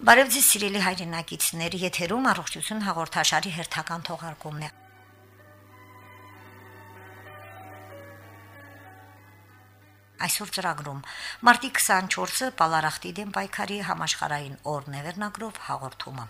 Բարև ձեզ սիրելի հայրենակիցներ, եթերում առողջություն հաղորդաշարի հերթական թողարկումն է։ Այսօր ծրագրում. Մարտի 24-ը Պալարախտի դեմ պայքարի համաշխարային օրն է վերնագրով հաղորդումը։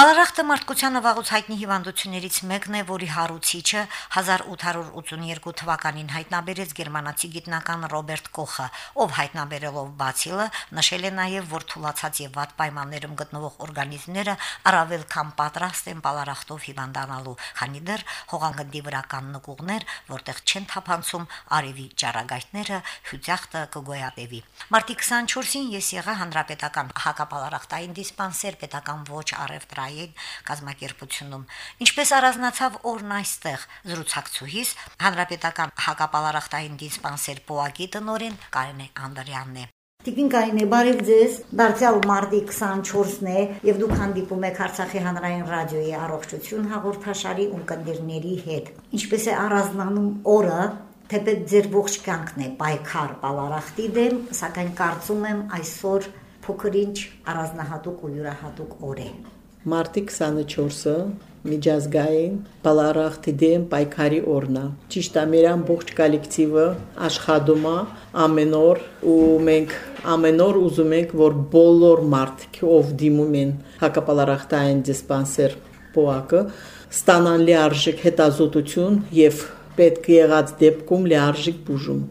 Պալարախտը մարդկությանը վաղուց հայտնի հիվանդություններից մեկն է, որի հարուցիչը 1882 թվականին հայտնաբերեց գերմանացի գիտնական Ռոբերտ Կոխը, ով հայտնաբերելով բացիլը նշել է նաև, որ թուլացած եւ վատ պայմաններում գտնվող օրգանիզմները առավել քան պատրաստ են պալարախտով հիվանդանալու, քանի դեռ հողանգնդի վրա կան նկուղներ, որտեղ չեն թափանցում արևի ճառագայթները, հյությախտը կգոյատևի։ Մարտի 24-ին ես եղա հանրապետական հակապալարախտային դիսպանսեր պետական ոչ առևտրային Հայերեն կազմակերպությունում։ Ինչպես առանձնացավ օրն այստեղ զրուցակցուհիս հանրապետական հակապալարախտային դիսպանսեր Պոակի տնորեն Կարինե Անդրյանն է։ Տիկին Կարինե, բարև ձեզ։ Դարձյալ մարտի 24-ն է եւ դուք հանդիպում եք Արցախի հանրային ռադիոյի առողջություն հաղորդաշարի ունկնդիրների հետ։ Ինչպես է առանձնանում օրը, թեպետ ձեր ողջ կյանքն է պայքար պալարախտի դեմ, սակայն կարծում եմ այսօր փոքրինչ առանձնահատուկ ու յուրահատուկ օր է։ Մարտի 24-ը միջազգային բալարախտի դեմ պայքարի օրն է։ Ճիշտ է, մեր ամբողջ կոլեկտիվը աշխատում է ամեն օր ու մենք ամեն օր ուզում ենք, որ բոլոր մարդիկ, ով դիմում են հակապալարախտային դիսպանսեր փոակը, ստանան լիարժեք հետազոտություն եւ պետք եղած դեպքում լիարժեք բուժում։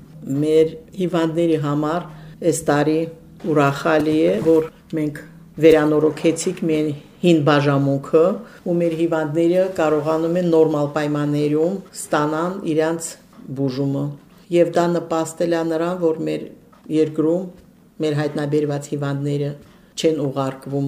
Մեր հիվանդների համար այս տարի ուրախալի է, որ մենք վերանորոգեցիք մեր հին բաժամունքը ու մեր հիվանդները կարողանում են նորմալ պայմաններում ստանան իրանց բուժումը եւ դա նպաստել է նրան որ մեր երկրում մեր հայտնաբերված հիվանդները չեն ուղարկվում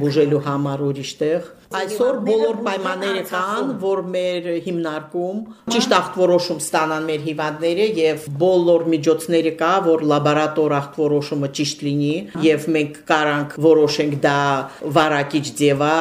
բուժելու համար ուրիշտեղ Այսօր բոլոր պայմանները կան, որ մեր հիմնարկում ճիշտ ախտորոշում ստանան մեր հիվանդները եւ բոլոր միջոցները կա, որ լաբորատոր ախտորոշումը ճիշտ լինի եւ մենք կարանք որոշենք դա վարակիչ ձևա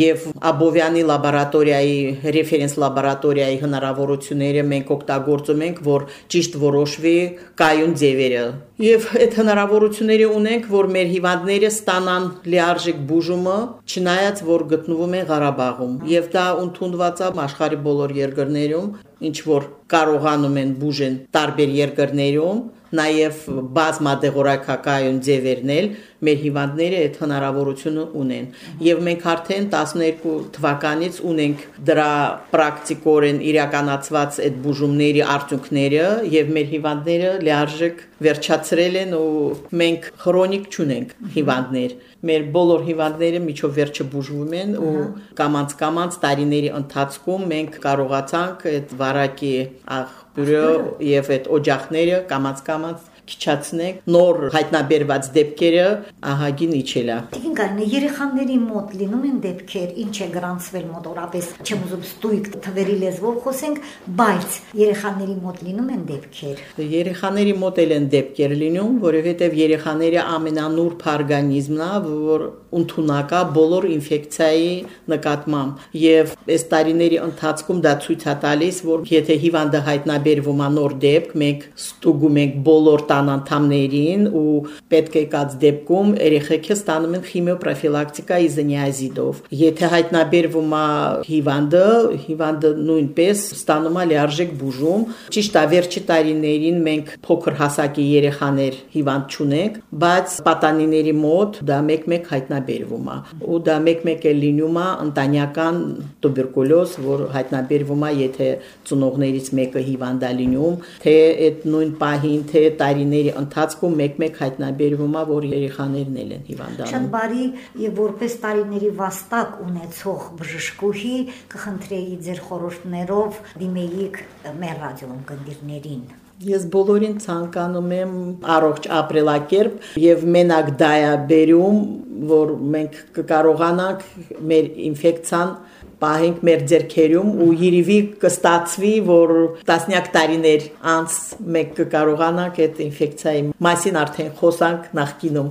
եւ Աբովյանի լաբորատորիայի ռեֆերենս լաբորատորիայի հնարավորությունները մենք օգտագործում ենք, որ ճիշտ որոշվի կայուն ձևերը եւ այդ հնարավորությունները ունենք, որ մեր հիվանդները ստանան լիարժեք բուժումը, չնայած որ գտնվում են Ղարաբաղում եւ դա ընդունված է աշխարհի բոլոր երկրներում ինչ որ կարողանում են բուժեն տարբեր երկրներում նաև բազմադեղորայքակայուն ձևերնել մեր հիվանդները այդ հնարավորությունը ունեն եւ մենք արդեն 12 թվականից ունենք դրա պրակտիկորեն իրականացված այդ բուժումների արդյունքները եւ մեր հիվանդները լիարժեք վերջացրել են ու մենք քրոնիկ չունենք հիվանդներ մեր բոլոր հիվանդները միջով վերջը բուժվում են ու կամանց կամանց տարիների ընթացքում մենք կարողացանք այդ վարակի աղբյուրը եւ այդ օջախները կամանց քիչացնեք նոր հայտնաբերված դեպքերը ահագին իջելա։ Տիկին Կարինե, երեխաների մոտ լինում են դեպքեր, ինչ է գրանցվել մոտորապես, չեմ ուզում ստույգ թվերի լեզվով խոսենք, բայց երեխաների մոտ լինում են դեպքեր։ Երեխաների մոտ էլ են դեպքեր լինում, որովհետև երեխաները ամենանուրբ օրգանիզմն է, որ ընդունակա բոլոր ինֆեկցիայի նկատմամբ եւ այս տարիների ընթացքում դա ցույց է տալիս, որ եթե հիվանդը հայտնաբերվում է նոր դեպք, մենք ստուգում ենք բոլոր տան անդամներին ու պետք է կած դեպքում երեխեքը ստանում են քիմիոպրոֆիլակտիկա իզենիազիդով։ Եթե հայտնաբերվում է հիվանդը, հիվանդը նույնպես ստանում է լիարժեք բուժում։ Ճիշտ է, վերջի տարիներին մենք փոքր հասակի երեխաներ հիվանդ չունենք, բայց պատանիների մոտ դա մեկ-մեկ հայտնաբերվում է։ Ու դա մեկ-մեկ է լինում է ընտանյական տուբերկուլոզ, որ հայտնաբերվում է, եթե ծնողներից մեկը հիվանդ է լինում, թե այդ նույն պահին, թե տարի տարիների ընթացքում մեկ-մեկ հայտնաբերվում է, որ երեխաներն են հիվանդանում։ Շատ բարի եւ որպես տարիների վաստակ ունեցող բժշկուհի կխնդրեի ձեր խորհուրդներով դիմեիք մեր ռադիոյում գնդիրներին։ Ես բոլորին ցանկանում եմ առողջ ապրելակերպ եւ մենակ դա է բերում, որ մենք կկարողանանք մեր ինֆեկցիան պահենք մեր ձերքերում ու երևի կստացվի, որ տասնյակ տարիներ անց մենք կկարողանանք այդ ինֆեկցիայի մասին արդեն խոսանք նախկինում։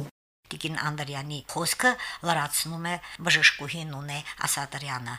Տիկին Անդրյանի խոսքը լրացնում է բժշկուհին ունե Ասատրյանը։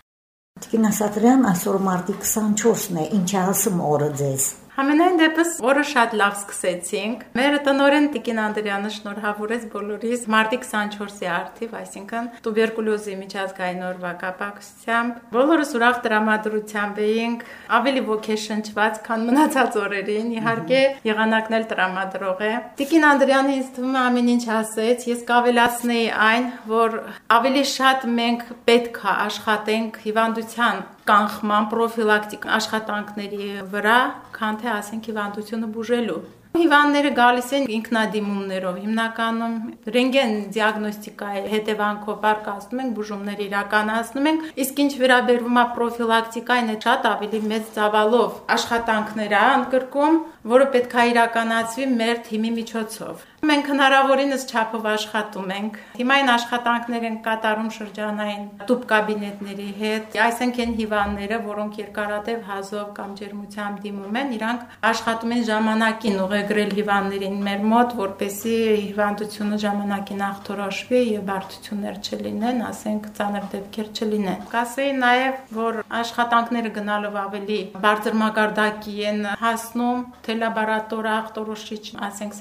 Տիկին Ասատրյան, այսօր մարտի 24-ն է, ինչ ասում օրը ձեզ։ Համենայն դեպս օրը շատ լավ սկսեցինք։ Մեր տնորեն Տիկին Անդրեանը շնորհավորեց բոլորիս մարտի 24-ի արդիվ, այսինքն տուբերկուլոզի միջազգային օրվա կապակցությամբ։ Բոլորս ուրախ տրամադրությամբ էինք, ավելի ոգեշնչված, քան մնացած օրերին։ Իհարկե, եղանակն էլ տրամադրող է։ Տիկին Անդրեանը ինձ թվում է ամեն ինչ ասեց, ես կավելացնեի այն, որ ավելի շատ մենք պետք է աշխատենք հիվանդության կանխման պրոֆիլակտիկ աշխատանքների վրա, քան թե ասենք հիվանդությունը բուժելու։ Հիվանդները գալիս են ինքնադիմումներով, հիմնականում ռենտգեն դիագնոստիկայի հետևանքով բարգացնում ենք, բուժումներ իրականացնում ենք, իսկ ինչ վերաբերվում է պրոֆիլակտիկային, շատ ավելի մեծ ծավալով աշխատանքներ է ընդգրկում, որը պետք է իրականացվի մեր թիմի միջոցով։ Մենք հնարավորինս չափով աշխատում ենք։ Հիմա այն աշխատանքներ են կատարում շրջանային տուբ կաբինետների հետ։ Այսինքն են հիվանդները, որոնք երկարատև հազով կամ ջերմությամբ դիմում են, իրանք աշխատում են ժամանակին ուղեգրել հիվանդներին մեր մոտ, որպեսզի հիվանդությունը ժամանակին ախտորոշվի եւ բարդություններ չլինեն, ասենք ծանր դեպքեր չլինեն։ Կասեի նաեւ, որ աշխատանքները գնալով ավելի բարձր մակարդակի են հասնում, թե լաբորատոր ախտորոշիչ, ասենք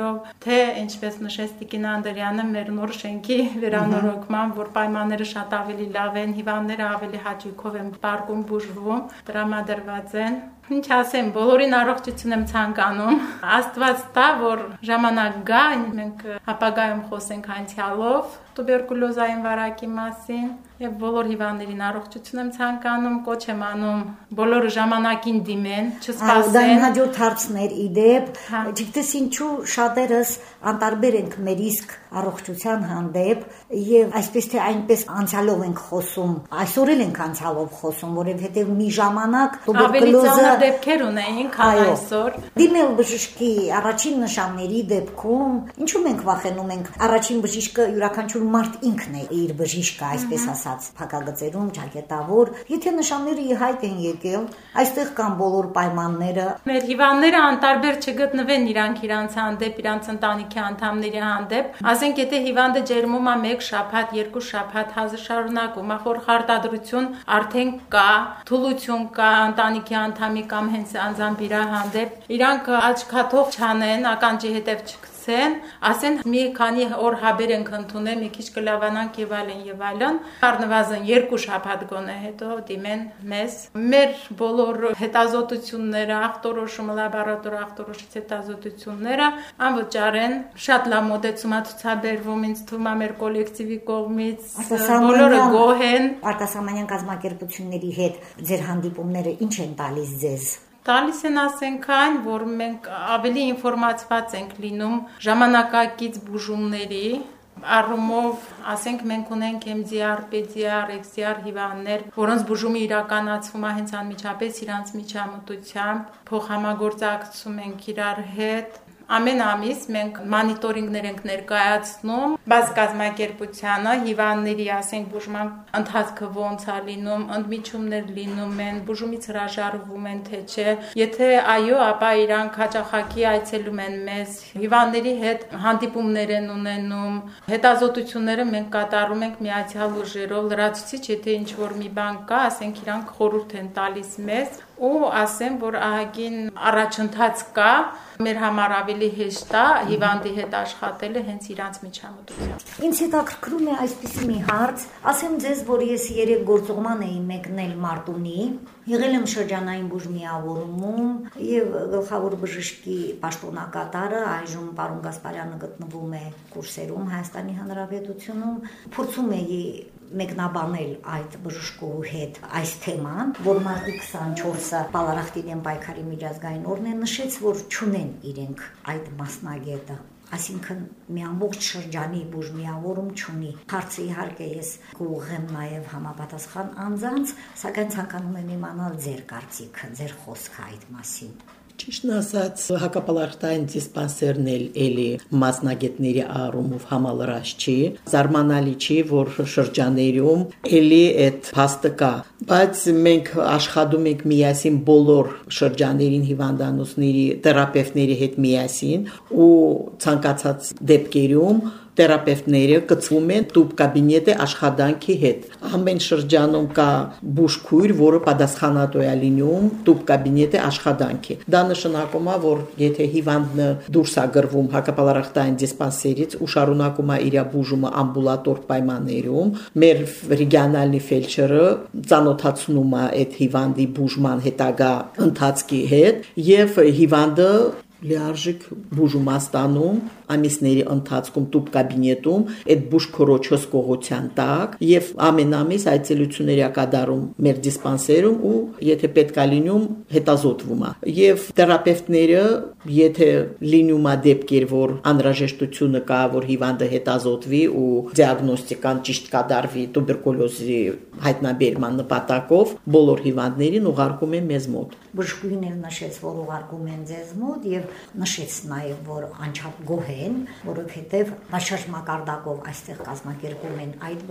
սարքավորումներով, թե ինչպես նշեց Տիկին Անդրյանը մեր նոր շենքի վերանորոգման, որ պայմանները շատ ավելի լավ են, հիվանդները ավելի հաճույքով են պարկում բուժվում, տրամադրված են Ինչ ասեմ, բոլորին առողջություն եմ ցանկանում։ Աստված տա, որ ժամանակ գա, մենք ապագայում խոսենք անցյալով, տուբերկուլոզային վարակի մասին եւ բոլոր հիվանդներին առողջություն եմ ցանկանում, կոչ եմ անում բոլորը ժամանակին դիմեն, չսպասեն։ Դա հաջորդ հարցներ իդեպ, հա։ չգիտես ինչու շատերս անտարբեր ենք մեր իսկ առողջության հանդեպ եւ այսպես թե այնպես անցյալով ենք խոսում, այսօր էլ ենք անցյալով խոսում, որովհետեւ մի ժամանակ տուբերկուլոզը դեպքեր ունեին, քան այսօր։ Դիմել բժշկի առաջին նշանների դեպքում, ինչու մենք վախենում ենք, առաջին բժիշկը յուրաքանչյուր մարդ ինքն է իր բժիշկը, այսպես ասած, փակագծերում, ճակետավոր, եթե նշանները իհայտ են եկել, այստեղ կան բոլոր պայմանները։ Մեր հիվանդները անտարբեր չգտնվեն իրանք իրանց հանդեպ, իրանց ընտանիքի անդամների հանդեպ։ Ասենք, եթե հիվանդը ջերմում է 1 շաբաթ, 2 շաբաթ հազը շարունակում, ախոր խարտադրություն արդեն կա, թուլություն կա ընտանիքի անդամի կամ հենց անձամբ իր հանդեպ, իրանք աչքաթող չանեն, ականջի հետև չք գցեն, ասեն մի քանի օր հաբեր ենք ընդունել, մի քիչ կլավանանք եւ այլն եւ այլն։ Առնվազն երկու շաբաթ գոնե հետո դիմեն մեզ։ Մեր բոլոր հետազոտությունները, ախտորոշումը, լաբորատոր ախտորոշից հետազոտությունները անվճար են, շատ լավ մոդեցում է ցուցաբերվում ինձ թվում է մեր կոլեկտիվի կողմից։ Բոլորը գոհ են։ Արտասահմանյան կազմակերպությունների հետ ձեր հանդիպումները ինչ են տալիս ձեզ տալիս են ասենք այն, որ մենք ավելի ինֆորմացված ենք լինում ժամանակակից բուժումների առումով, ասենք մենք ունենք MDR, PDR, XDR հիվանդներ, որոնց բուժումը իրականացվում է հենց անմիջապես իրանց միջամտությամբ, փոխհամագործակցում ենք իրար հետ, Ամեն ամիս մենք մոնիտորինգներ ենք ներկայացնում բաց կազմակերպությանը, հիվանդների, ասենք, բուժման ընթացքը ոնց է լինում, ընդմիջումներ լինում են, բուժումից հրաժարվում են թե չէ։ Եթե այո, ապա իրանք հաճախակի այցելում են մեզ, հիվանդների հետ հանդիպումներ են ունենում, հետազոտությունները մենք կատարում ենք միացյալ ուժերով, լրացուցիչ, եթե ինչ որ մի բան կա, ասենք իրանք խորհուրդ են տալիս մեզ ու ասեմ, որ ահագին առաջընթաց կա, մեր համար ավելի հեշտ է հիվանդի հետ աշխատելը հենց իրանց միջամտությամբ։ Ինձ հետաքրքրում է այսպիսի մի հարց, ասեմ ձեզ, որ ես երեք գործողման էի մեկնել Մարտունի, եղել եմ շրջանային բուժմիավորումում եւ գլխավոր բժշկի պաշտոնակատարը այժմ պարոն Գասպարյանը գտնվում է կուրսերում Հայաստանի Հանրապետությունում, փորձում էի մեկնաբանել այդ բժշկու հետ այս թեման, որ մարտի 24-ը Պալարախտի դեմ պայքարի միջազգային օրն է նշեց, որ ճունեն իրենք այդ մասնագետը այսինքն մի ամբողջ շրջանի բուժմիավորում չունի։ Հարցը իհարկե ես կուղեմ նաև համապատասխան անձանց, սակայն ցանկանում եմ իմանալ ձեր կարծիքը, ձեր խոսքը այդ մասին։ Ճիշտն ասած, հակապալարտային դիսպանսերն էլ էլի մասնագետների առումով համալրած չի, զարմանալի չի, որ շրջաներում էլի այդ փաստը կա, բայց մենք աշխատում ենք միասին բոլոր շրջաներին հիվանդանոցների, թերապևտների հետ միասին ու ցանկացած դեպքերում թերապևտները կծվում են տուբ կաբինետի աշխատանքի հետ։ Ամեն շրջանում կա բուժքույր, որը պատասխանատու է լինում տուբ կաբինետի աշխատանքի։ Դա նշանակում է, որ եթե հիվանդը դուրս է գրվում հակապալարախտային դիսպանսերից ու շարունակում է իր բուժումը ամբուլատոր պայմաններում, մեր ռեգիոնալնի ֆելչերը ծանոթացնում է այդ հիվանդի բուժման հետագա ընթացքի հետ եւ հիվանդը լիարժեք բուժումաստանում ամիսների ընթացքում տուբ կաբինետում այդ բուժ քորոչոս կողոցյան տակ եւ ամեն ամիս այցելությունների ակադարում մեր դիսպանսերում ու եթե պետք է լինում հետազոտվում է եւ թերապևտները եթե լինում է դեպքեր որ անհրաժեշտությունը կա որ հիվանդը հետազոտվի ու դիագնոստիկան ճիշտ կատարվի տուբերկուլոզի հայտնաբերման նպատակով բոլոր հիվանդներին ուղարկում են մեզ մոտ բժշկուհին էլ նշեց որ ուղարկում են ձեզ մոտ եւ նշեց նաեւ որ անչափ գոհ են, որովհետեւ բաշարժ մակարդակով այստեղ կազմակերպում են այդ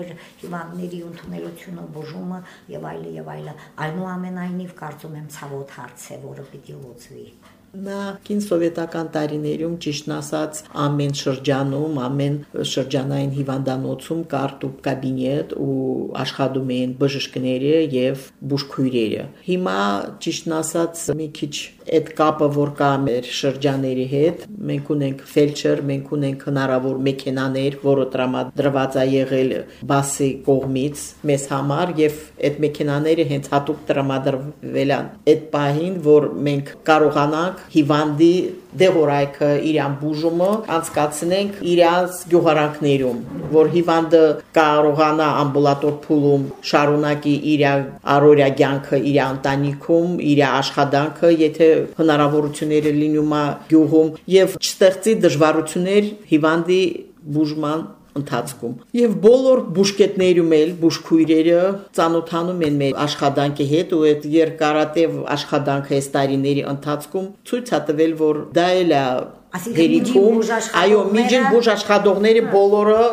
հիվանդների ընդունելությունը, բուժումը եւ այլը եւ այլը։ Այնուամենայնիվ կարծում եմ ցավոտ հարց է, որը պիտի լուծվի։ Նախքին սովետական տարիներում ճիշտն ասած ամեն շրջանում, ամեն շրջանային հիվանդանոցում կար տուբ կաբինետ ու աշխատում էին բժիշկները եւ բուժքույրերը։ Հիմա ճիշտն ասած մի քիչ այդ կապը որ կա մեր շրջաների հետ, մենք ունենք ֆելչեր, մենք ունենք հնարավոր մեքենաներ, որը տրամադրված է եղել բասի կողմից մեզ համար եւ այդ մեքենաները հենց հատուկ տրամադրվել են այդ պահին, որ մենք կարողանանք հիվանդի դեղորայքը իրան բուժումը անցկացնենք իրանց գյուղարանքներում, որ հիվանդը կարողանա ամբուլատոր փուլում շարունակի իր առօրյա կյանքը իր ընտանիքում, իր աշխատանքը, եթե հնարավորությունները լինում է գյուղում եւ չստեղծի դժվարություններ հիվանդի բուժման ընթացքում։ Եվ բոլոր բուժկետներում էլ բուժքույրերը ծանոթանում են մեր աշխատանքի հետ ու այդ երկարատև աշխատանքը այս տարիների ընթացքում ցույց է տվել, որ դա էլ է Հերիքում, այո, միջին բուժ աշխատողները բոլորը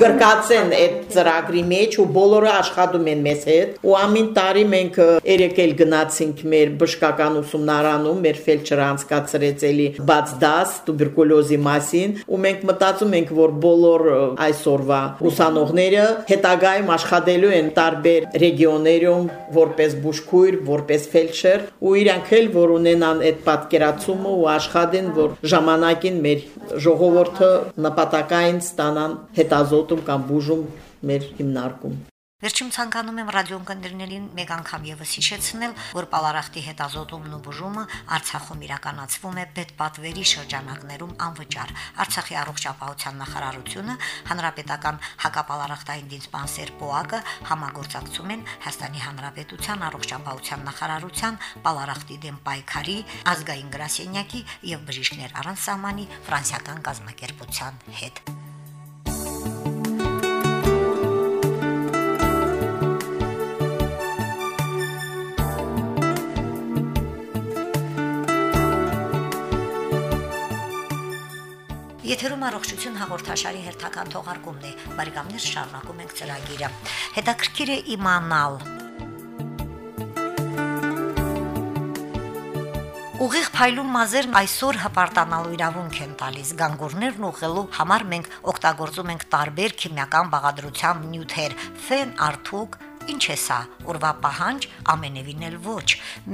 գրկած են այդ ծրագրի մեջ ու բոլորը աշխատում են մեզ հետ ու ամին տարի մենք երեք էլ գնացինք մեր բժշկական ուսումնարանում, մեր ֆելչերը անցկացրեց էլի բաց դաս տուբերկուլոզի մասին ու մենք մտածում ենք, որ բոլոր այսօրվա ուսանողները հետագայում աշխատելու են տարբեր ռեգիոներում որպես բուժքույր, որպես ֆելչեր ու իրանք էլ որ ունենան այդ պատկերացումը ու աշխատեն, որ ժամ ժամանակին մեր ժողովուրդը նպատակային ստանան հետազոտում կամ բուժում մեր հիմնարկում Վերջում ցանկանում եմ ռադիոընկերներին մեկ անգամ եւս հիշեցնել, որ պալարախտի հետազոտումն ու բուժումը Արցախում իրականացվում է պետպատվերի շրջանակներում անվճար։ Արցախի առողջապահության նախարարությունը, Հանրապետական հակապալարախտային դիսպանսեր ՊՕԱԿ-ը համագործակցում են Հայաստանի Հանրապետության առողջապահության նախարարության պալարախտի դեմ պայքարի ազգային գրասենյակի եւ բժիշկներ առանց սահմանի ֆրանսիական կազմակերպության հետ։ Եթերում առողջություն հաղորդաշարի հերթական թողարկումն է։ Բարեկամներ շարունակում ենք ծրագիրը։ Հետաքրքիր է իմանալ Ուղիղ փայլուն մազերն այսօր հպարտանալու իրավունք են տալիս գանգուրներն ուղղելու համար մենք օգտագործում ենք տարբեր քիմիական բաղադրությամբ նյութեր՝ ֆեն, արթուկ, Ինչ է սա։ Օրվա պահանջ ամենևին էլ ոչ։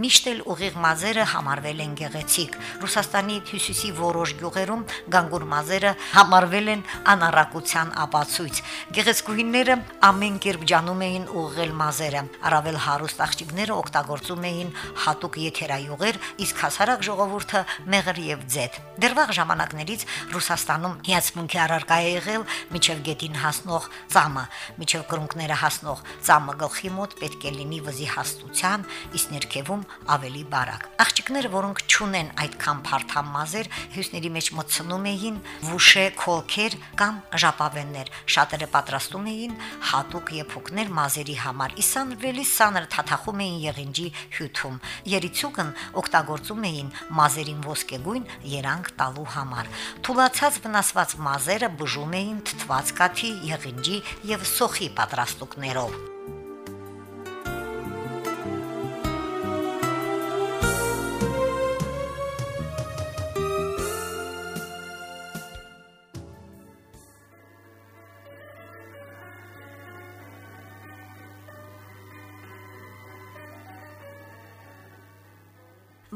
Միշտ էլ ուղիղ մազերը համարվել են գեղեցիկ։ Ռուսաստանի հյուսիսի որոշ գյուղերում գանգուր մազերը համարվել են անառակության ապացույց։ Գեղեցկուհիները ամեն կերպ ջանում էին ուղղել մազերը։ Առավել հարուստ աղջիկները օգտագործում էին հատուկ եթերայուղեր, իսկ հասարակ ժողովուրդը մեղր եւ ձետ։ Դեռ վաղ ժամանակներից Ռուսաստանում հիացմունքի առարկա է եղել միջև գետին հասնող ծամը, միջև կրունկները հասնող ծամը գլխի մոտ պետք է լինի վզի հաստության, իսկ ներքևում ավելի բարակ։ Աղջիկները, որոնք ճունեն այդքան փարթամ մազեր, հյուսների մեջ մտցնում էին վուշե քոլքեր կամ ժապավեններ։ Շատերը պատրաստում էին հատուկ եփուկներ մազերի համար։ Իսանվելի սանր թաթախում էին եղինջի հյութում։ Երիցուկն օգտագործում էին մազերին ոսկեգույն երանգ տալու համար։ Թուլացած վնասված մազերը բուժում էին թթված կաթի, եղինջի եւ սոխի պատրաստուկներով։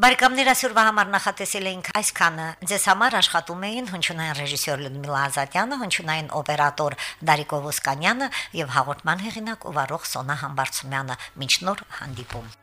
Բարեկամներ այսօրվա համար նախատեսել էինք այսքանը։ Ձեզ համար աշխատում էին հնչյունային ռեժիսոր Լյուդմիլա Ազատյանը, հնչյունային օպերատոր Դարիկ Օվոսկանյանը եւ հաղորդման հեղինակ ով Սոնա Համբարձումյանը։ Մինչ նոր հանդիպում։